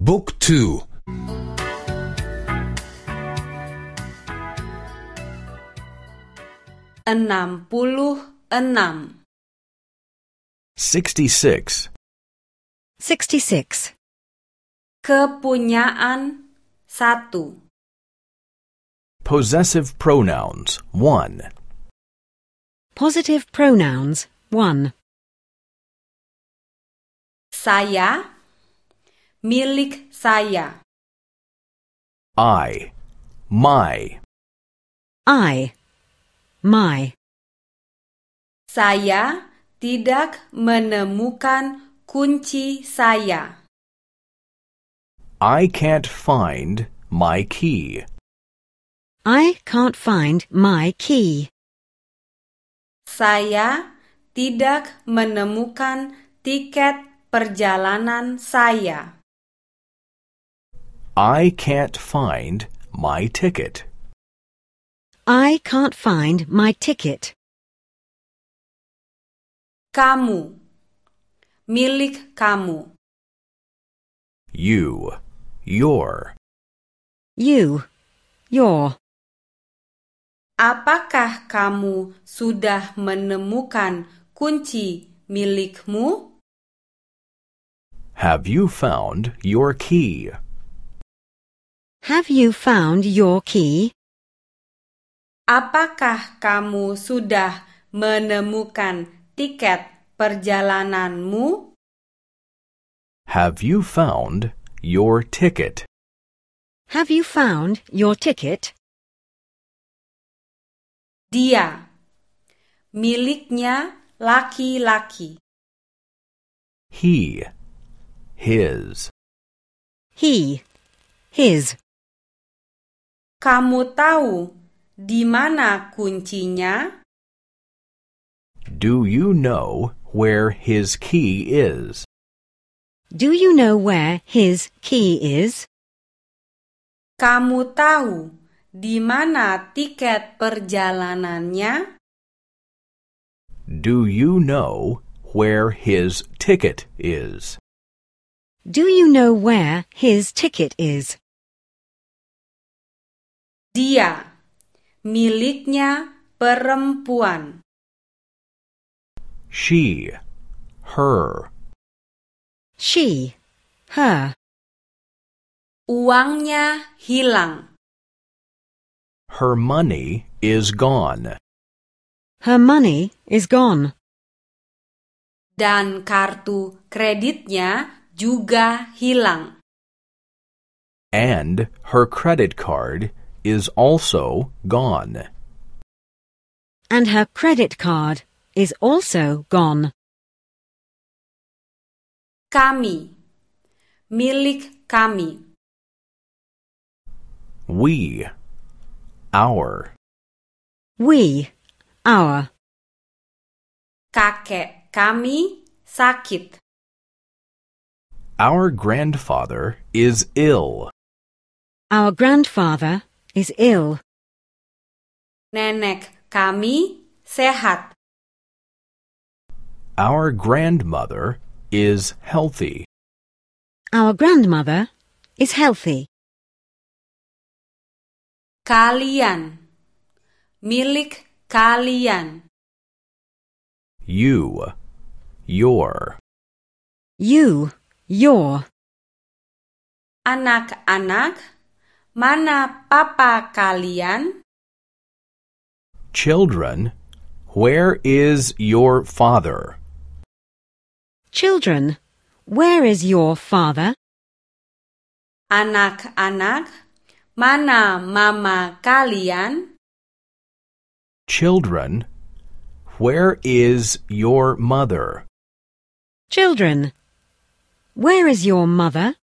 Book 2 enam puluh enam 66. 66. kepunyaan satu Possessive pronouns 1. Possessive pronouns 1. saya milik saya I. My. I. My. saya tidak menemukan kunci saya I can't find my key. I can't find my key. saya tidak menemukan tiket perjalanan saya I can't find my ticket. I can't find my ticket. kamu milik kamu You. Your. You. Your. Apakah kamu sudah menemukan kunci milikmu? Have you found your key? Have you found your key? Apakah kamu sudah menemukan tiket perjalananmu? Have you found your ticket? Have you found your ticket? Dia miliknya laki-laki. He. His. He. His. Kamu tahu di mana kuncinya? Do you know where his key is? Do you know where his key is? Kamu tahu di mana tiket perjalanannya? Do you know where his ticket is? Do you know where his ticket is? Dia miliknya perempuan. She. Her. She. Her. Uangnya hilang. Her money is gone. Her money is gone. Dan kartu kreditnya juga hilang. And her credit card is also gone. And her credit card is also gone. Kami. Milik kami. We. Our. We. Our. Kakek kami sakit. Our grandfather is ill. Our grandfather is ill. Nenek kami sehat. Our grandmother is healthy. Our grandmother is healthy. Kalian. Milik kalian. You. Your. You. Your. Anak-anak, mana papa kalian? Children. Where is your father? Children, where is your father? Anak-anak, mana mama kalian? Children. Where is your mother? Children, where is your mother?